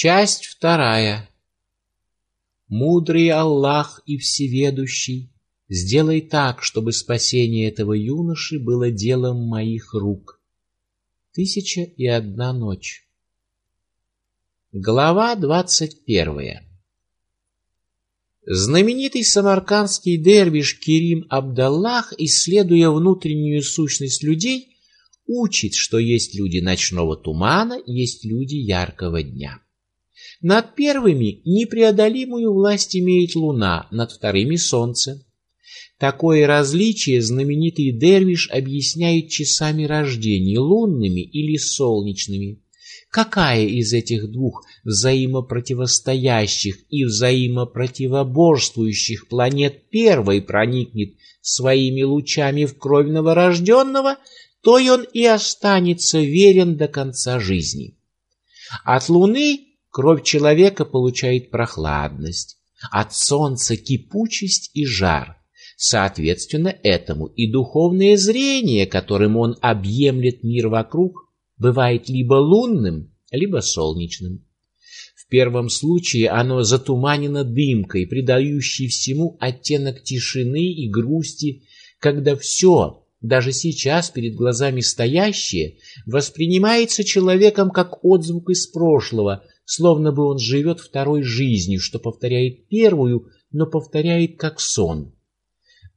Часть вторая. Мудрый Аллах и всеведущий, сделай так, чтобы спасение этого юноши было делом моих рук. Тысяча и одна ночь. Глава двадцать первая. Знаменитый самаркандский дервиш Кирим Абдаллах, исследуя внутреннюю сущность людей, учит, что есть люди ночного тумана, есть люди яркого дня. Над первыми непреодолимую власть имеет луна, над вторыми солнце. Такое различие знаменитый дервиш объясняет часами рождения, лунными или солнечными. Какая из этих двух взаимопротивостоящих и взаимопротивоборствующих планет первой проникнет своими лучами в кровь новорожденного, то и он и останется верен до конца жизни. От Луны кровь человека получает прохладность, от Солнца кипучесть и жар. Соответственно, этому и духовное зрение, которым он объемлет мир вокруг, бывает либо лунным, либо солнечным. В первом случае оно затуманено дымкой, придающей всему оттенок тишины и грусти, когда все, даже сейчас перед глазами стоящее, воспринимается человеком как отзвук из прошлого, словно бы он живет второй жизнью, что повторяет первую, но повторяет как сон.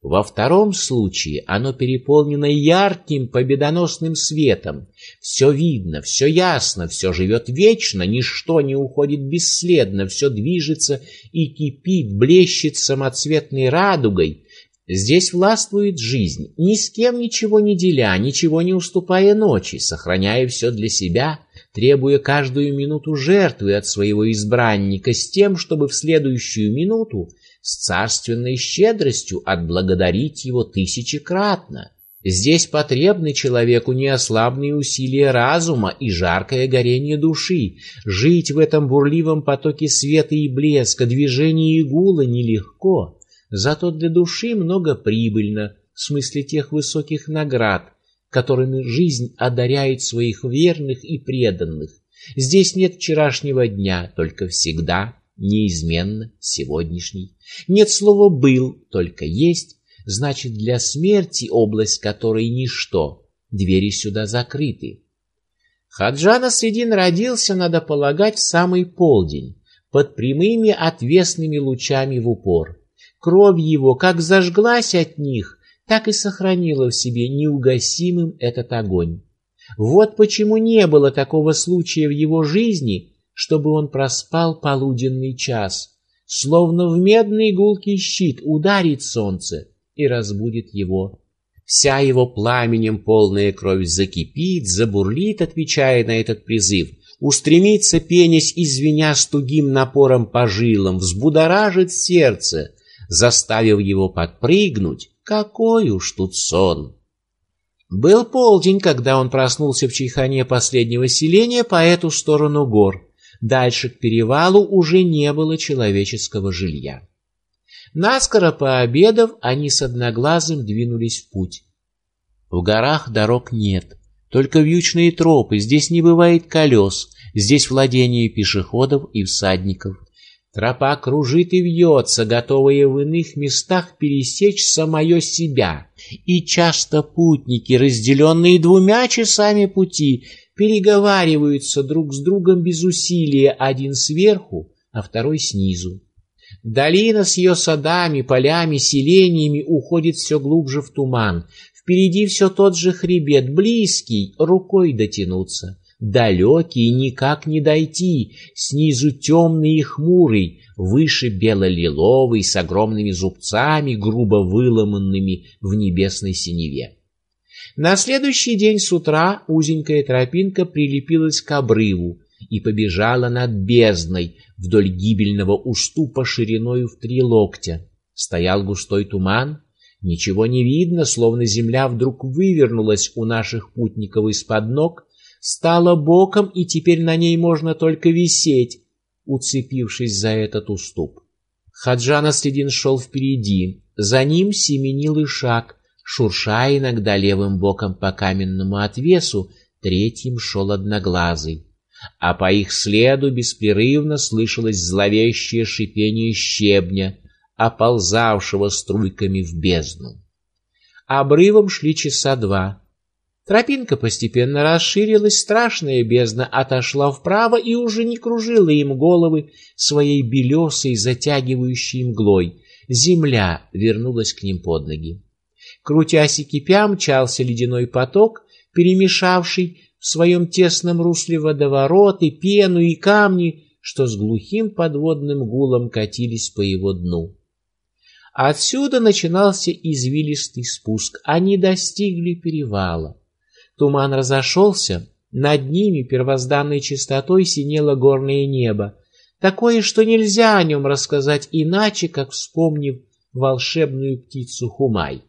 Во втором случае оно переполнено ярким победоносным светом. Все видно, все ясно, все живет вечно, ничто не уходит бесследно, все движется и кипит, блещет самоцветной радугой. Здесь властвует жизнь, ни с кем ничего не деля, ничего не уступая ночи, сохраняя все для себя, требуя каждую минуту жертвы от своего избранника с тем, чтобы в следующую минуту с царственной щедростью отблагодарить его тысячекратно. Здесь потребны человеку неослабные усилия разума и жаркое горение души. Жить в этом бурливом потоке света и блеска, движения и гула нелегко, зато для души много прибыльно, в смысле тех высоких наград, которыми жизнь одаряет своих верных и преданных. Здесь нет вчерашнего дня, только всегда неизменно сегодняшний. Нет слова «был», только «есть», значит, для смерти область которой ничто, двери сюда закрыты. Хаджана Средин родился, надо полагать, в самый полдень, под прямыми отвесными лучами в упор. Кровь его как зажглась от них, так и сохранила в себе неугасимым этот огонь. Вот почему не было такого случая в его жизни, чтобы он проспал полуденный час, словно в медный гулкий щит ударит солнце и разбудит его. Вся его пламенем полная кровь закипит, забурлит, отвечая на этот призыв, устремится, пенясь и звеня с тугим напором по жилам, взбудоражит сердце, заставив его подпрыгнуть. Какой уж тут сон! Был полдень, когда он проснулся в чайхане последнего селения по эту сторону гор. Дальше к перевалу уже не было человеческого жилья. Наскоро пообедав, они с одноглазым двинулись в путь. В горах дорог нет, только вьючные тропы, здесь не бывает колес, здесь владение пешеходов и всадников. Тропа кружит и вьется, готовая в иных местах пересечь самое себя. И часто путники, разделенные двумя часами пути, переговариваются друг с другом без усилия, один сверху, а второй снизу. Долина с ее садами, полями, селениями уходит все глубже в туман. Впереди все тот же хребет, близкий, рукой дотянуться. Далекий, никак не дойти, снизу темный и хмурый, выше бело-лиловый, с огромными зубцами, грубо выломанными в небесной синеве. На следующий день с утра узенькая тропинка прилепилась к обрыву и побежала над бездной вдоль гибельного уступа шириною в три локтя. Стоял густой туман, ничего не видно, словно земля вдруг вывернулась у наших путников из-под ног, стала боком, и теперь на ней можно только висеть, уцепившись за этот уступ. Хаджан Аследин шел впереди, за ним семенил Ишак, шурша иногда левым боком по каменному отвесу, третьим шел одноглазый. а по их следу беспрерывно слышалось зловещее шипение щебня, оползавшего струйками в бездну. Обрывом шли часа два. Тропинка постепенно расширилась, страшная бездна отошла вправо и уже не кружила им головы своей белесой затягивающей мглой. Земля вернулась к ним под ноги. Крутясь и кипя, мчался ледяной поток, перемешавший в своем тесном русле водовороты, пену и камни, что с глухим подводным гулом катились по его дну. Отсюда начинался извилистый спуск. Они достигли перевала. Туман разошелся, над ними первозданной чистотой синело горное небо, такое, что нельзя о нем рассказать иначе, как вспомнив волшебную птицу Хумай.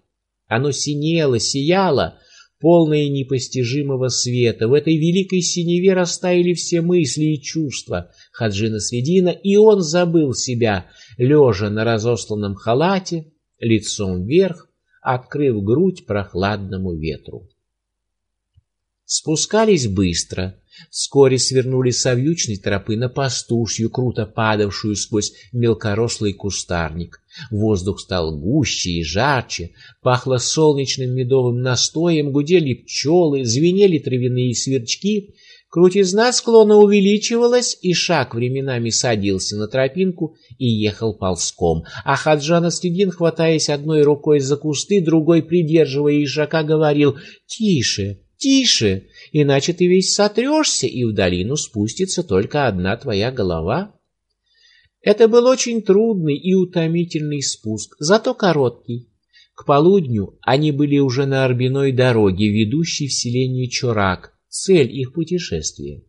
Оно синело, сияло, полное непостижимого света. В этой великой синеве растаяли все мысли и чувства Хаджина Средина, и он забыл себя, лежа на разосланном халате, лицом вверх, открыв грудь прохладному ветру. Спускались быстро, вскоре свернули с вьючной тропы на пастушью, круто падавшую сквозь мелкорослый кустарник. Воздух стал гуще и жарче, пахло солнечным медовым настоем, гудели пчелы, звенели травяные сверчки. Крутизна склона увеличивалась, и шаг временами садился на тропинку и ехал ползком. А Хаджан Астидин, хватаясь одной рукой за кусты, другой придерживая ишака, говорил «Тише, Тише, иначе ты весь сотрешься, и в долину спустится только одна твоя голова. Это был очень трудный и утомительный спуск, зато короткий. К полудню они были уже на Арбиной дороге, ведущей в селение Чурак, цель их путешествия.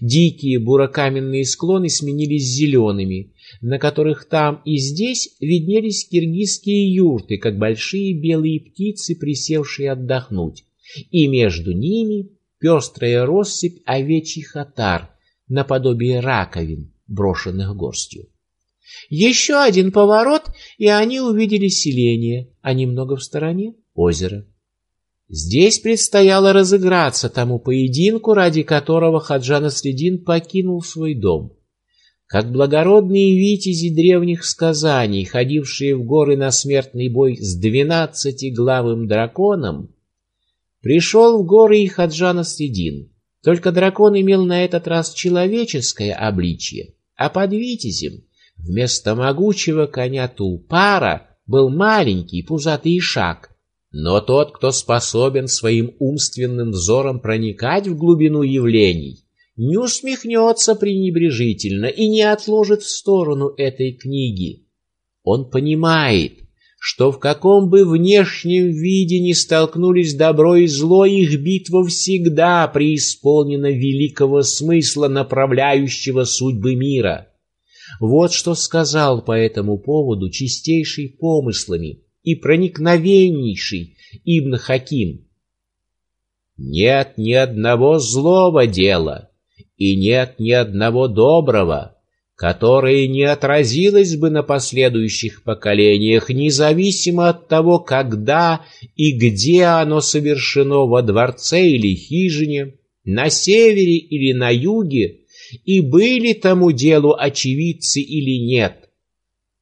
Дикие бурокаменные склоны сменились зелеными, на которых там и здесь виднелись киргизские юрты, как большие белые птицы, присевшие отдохнуть и между ними пестрая россыпь овечьих отар, наподобие раковин, брошенных горстью. Еще один поворот, и они увидели селение, а немного в стороне — озеро. Здесь предстояло разыграться тому поединку, ради которого Хаджан Средин покинул свой дом. Как благородные витязи древних сказаний, ходившие в горы на смертный бой с двенадцатиглавым драконом, Пришел в горы и Хаджана Средин. Только дракон имел на этот раз человеческое обличье, а под витязем вместо могучего коня Тулпара был маленький пузатый шаг. Но тот, кто способен своим умственным взором проникать в глубину явлений, не усмехнется пренебрежительно и не отложит в сторону этой книги. Он понимает, что в каком бы внешнем виде ни столкнулись добро и зло, их битва всегда преисполнена великого смысла, направляющего судьбы мира. Вот что сказал по этому поводу чистейший помыслами и проникновеннейший Ибн Хаким. Нет ни одного злого дела, и нет ни одного доброго, которое не отразилось бы на последующих поколениях, независимо от того, когда и где оно совершено во дворце или хижине, на севере или на юге, и были тому делу очевидцы или нет.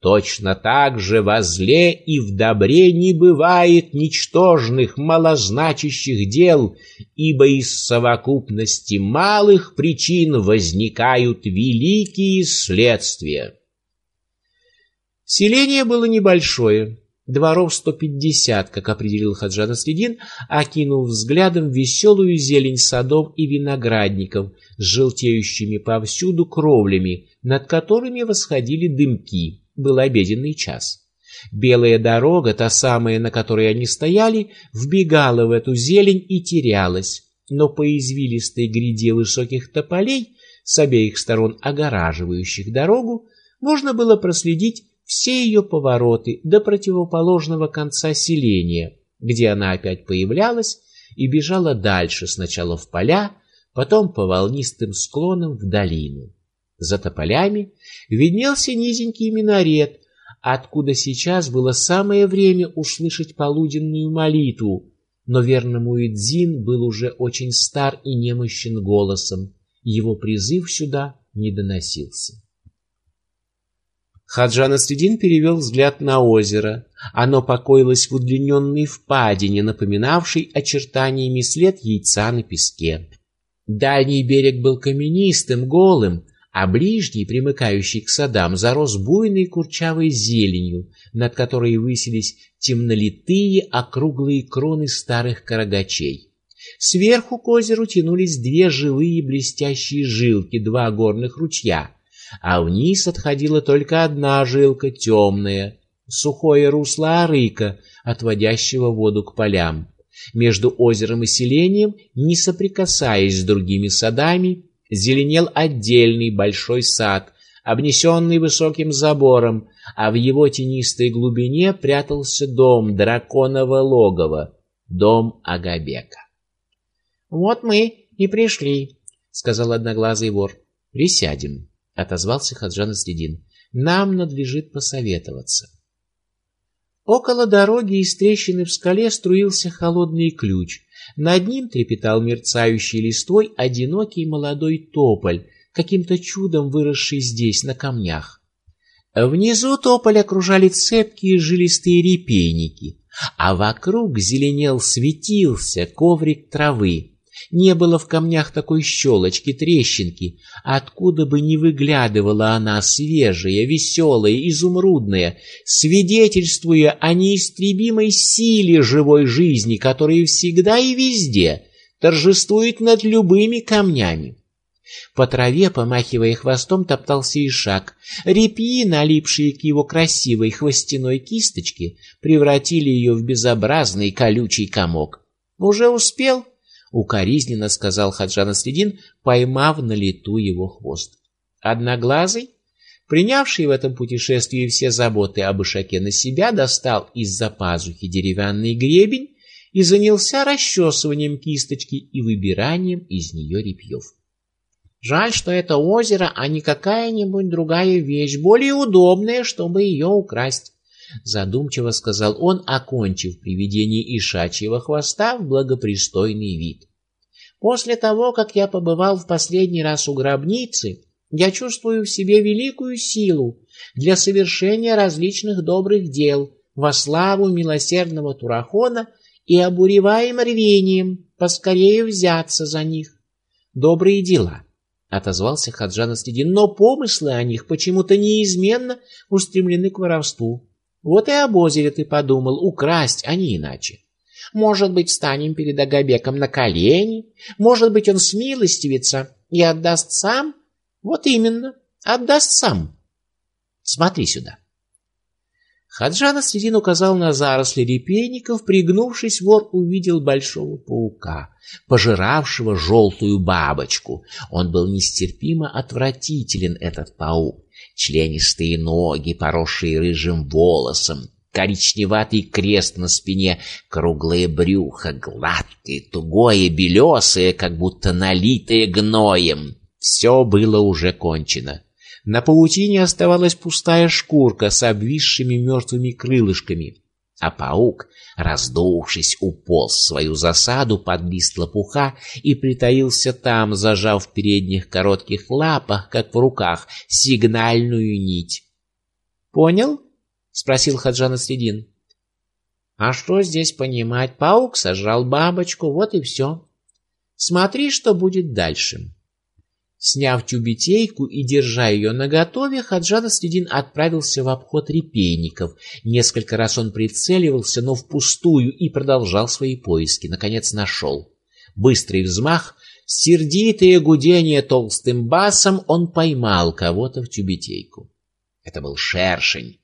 Точно так же во зле и в добре не бывает ничтожных, малозначащих дел, ибо из совокупности малых причин возникают великие следствия. Селение было небольшое, дворов сто пятьдесят, как определил Хаджан Следин, окинув взглядом веселую зелень садов и виноградников с желтеющими повсюду кровлями, над которыми восходили дымки был обеденный час. Белая дорога, та самая, на которой они стояли, вбегала в эту зелень и терялась, но по извилистой гряде высоких тополей, с обеих сторон огораживающих дорогу, можно было проследить все ее повороты до противоположного конца селения, где она опять появлялась и бежала дальше, сначала в поля, потом по волнистым склонам в долину. За тополями виднелся низенький минарет, откуда сейчас было самое время услышать полуденную молитву, но верный Муэдзин был уже очень стар и немощен голосом, Его призыв сюда не доносился. Хаджан Асредин перевел взгляд на озеро. Оно покоилось в удлиненной впадине, напоминавшей очертаниями след яйца на песке. Дальний берег был каменистым, голым, а ближний, примыкающий к садам, зарос буйной курчавой зеленью, над которой высились темнолитые округлые кроны старых карагачей. Сверху к озеру тянулись две живые блестящие жилки, два горных ручья, а вниз отходила только одна жилка, темная, сухое русло Арыка, отводящего воду к полям. Между озером и селением, не соприкасаясь с другими садами, зеленел отдельный большой сад, обнесенный высоким забором, а в его тенистой глубине прятался дом драконового логова, дом Агабека. «Вот мы и пришли», — сказал одноглазый вор. «Присядем», — отозвался Хаджан Следин. «Нам надлежит посоветоваться». Около дороги из трещины в скале струился холодный ключ, над ним трепетал мерцающий листвой одинокий молодой тополь, каким-то чудом выросший здесь, на камнях. Внизу тополь окружали цепкие жилистые репейники, а вокруг зеленел, светился коврик травы. Не было в камнях такой щелочки, трещинки, откуда бы не выглядывала она свежая, веселая, изумрудная, свидетельствуя о неистребимой силе живой жизни, которая всегда и везде торжествует над любыми камнями. По траве, помахивая хвостом, топтался ишак. Репьи, налипшие к его красивой хвостяной кисточке, превратили ее в безобразный колючий комок. «Уже успел?» Укоризненно сказал Хаджан Следин, поймав на лету его хвост. Одноглазый, принявший в этом путешествии все заботы об Ишаке на себя, достал из-за пазухи деревянный гребень и занялся расчесыванием кисточки и выбиранием из нее репьев. Жаль, что это озеро, а не какая-нибудь другая вещь, более удобная, чтобы ее украсть задумчиво сказал он, окончив приведение ишачьего хвоста в благопристойный вид. После того, как я побывал в последний раз у гробницы, я чувствую в себе великую силу для совершения различных добрых дел во славу милосердного Турахона и обуреваем рвением поскорее взяться за них. Добрые дела, отозвался Хаджан Аследин, но помыслы о них почему-то неизменно устремлены к воровству. Вот и об озере ты подумал, украсть, а не иначе. Может быть, станем перед Агабеком на колени, может быть, он смилостивится и отдаст сам? Вот именно, отдаст сам. Смотри сюда. Хаджан Асредин указал на заросли репейников, пригнувшись, вор увидел большого паука, пожиравшего желтую бабочку. Он был нестерпимо отвратителен, этот паук членистые ноги, поросшие рыжим волосом, коричневатый крест на спине, круглое брюхо, гладкое, тугое, белесое, как будто налитое гноем. Все было уже кончено. На паутине оставалась пустая шкурка с обвисшими мертвыми крылышками а паук, раздувшись, уполз в свою засаду под лист лопуха и притаился там, зажав в передних коротких лапах, как в руках, сигнальную нить. «Понял?» — спросил Хаджан Следин. «А что здесь понимать? Паук сожрал бабочку, вот и все. Смотри, что будет дальше». Сняв тюбетейку и держа ее наготове, Хаджан Следин отправился в обход репейников. Несколько раз он прицеливался, но впустую, и продолжал свои поиски. Наконец нашел. Быстрый взмах, сердитое гудение толстым басом, он поймал кого-то в тюбетейку. Это был шершень.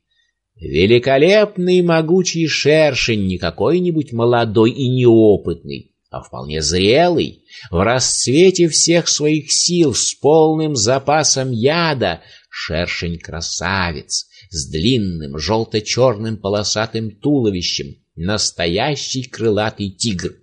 Великолепный могучий шершень, не какой-нибудь молодой и неопытный, а вполне зрелый, в расцвете всех своих сил, с полным запасом яда, шершень-красавец, с длинным желто-черным полосатым туловищем, настоящий крылатый тигр.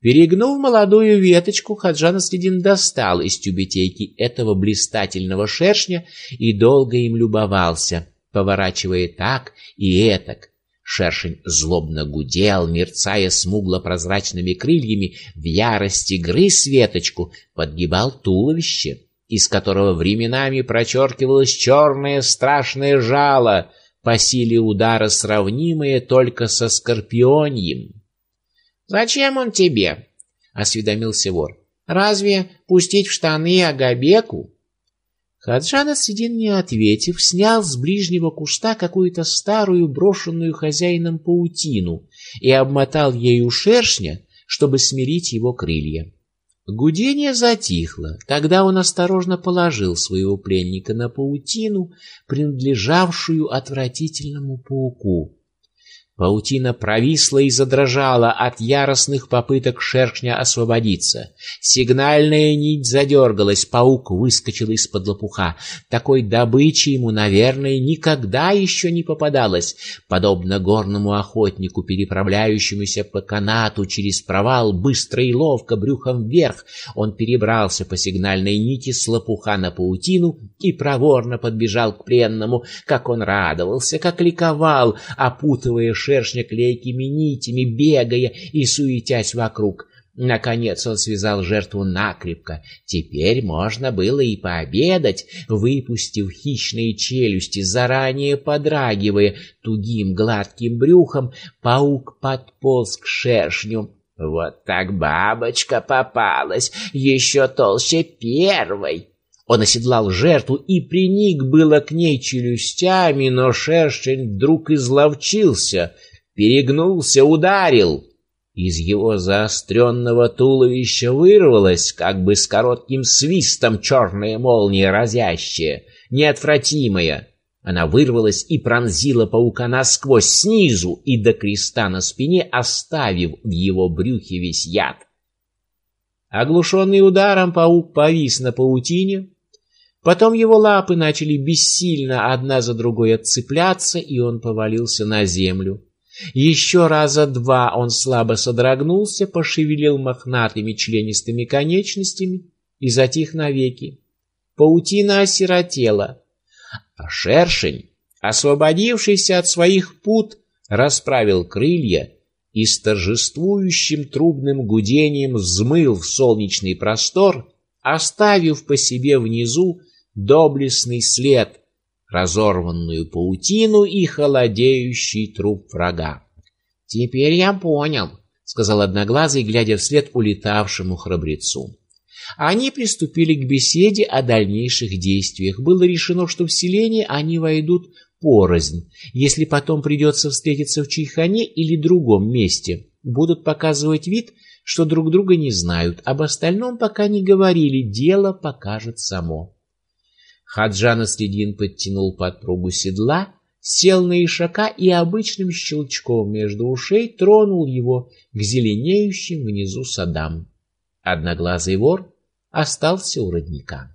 Перегнув молодую веточку, Хаджан Следин достал из тюбетейки этого блистательного шершня и долго им любовался, поворачивая так и этак, Шершень злобно гудел, мерцая смугло-прозрачными крыльями, в ярости грыз веточку, подгибал туловище, из которого временами прочеркивалось черное страшное жало, по силе удара сравнимое только со скорпионьем. «Зачем он тебе?» — осведомился вор. «Разве пустить в штаны Агабеку?» Хаджан Асидин, не ответив, снял с ближнего куста какую-то старую брошенную хозяином паутину и обмотал ею шершня, чтобы смирить его крылья. Гудение затихло. Тогда он осторожно положил своего пленника на паутину, принадлежавшую отвратительному пауку. Паутина провисла и задрожала от яростных попыток шершня освободиться. Сигнальная нить задергалась, паук выскочил из-под лопуха. Такой добычи ему, наверное, никогда еще не попадалось. Подобно горному охотнику, переправляющемуся по канату через провал, быстро и ловко, брюхом вверх, он перебрался по сигнальной нити с лопуха на паутину и проворно подбежал к пленному. Как он радовался, как ликовал, опутывая шершня клейкими нитями, бегая и суетясь вокруг. Наконец он связал жертву накрепко. Теперь можно было и пообедать, выпустив хищные челюсти, заранее подрагивая тугим гладким брюхом, паук подполз к шершню. Вот так бабочка попалась, еще толще первой. Он оседлал жертву и приник было к ней челюстями, но шершень вдруг изловчился, перегнулся, ударил. Из его заостренного туловища вырвалась, как бы с коротким свистом, черная молния разящая, неотвратимая. Она вырвалась и пронзила паука насквозь снизу и до креста на спине, оставив в его брюхе весь яд. Оглушенный ударом, паук повис на паутине, Потом его лапы начали бессильно одна за другой отцепляться, и он повалился на землю. Еще раза два он слабо содрогнулся, пошевелил мохнатыми членистыми конечностями и затих навеки. Паутина осиротела, а шершень, освободившийся от своих пут, расправил крылья и с торжествующим трубным гудением взмыл в солнечный простор, оставив по себе внизу доблестный след, разорванную паутину и холодеющий труп врага. «Теперь я понял», — сказал Одноглазый, глядя вслед улетавшему храбрецу. Они приступили к беседе о дальнейших действиях. Было решено, что в селение они войдут порознь. Если потом придется встретиться в Чайхане или другом месте, будут показывать вид, что друг друга не знают. Об остальном пока не говорили, дело покажет само. Хаджан Следин подтянул подпругу седла, сел на ишака и обычным щелчком между ушей тронул его к зеленеющим внизу садам. Одноглазый вор остался у родника.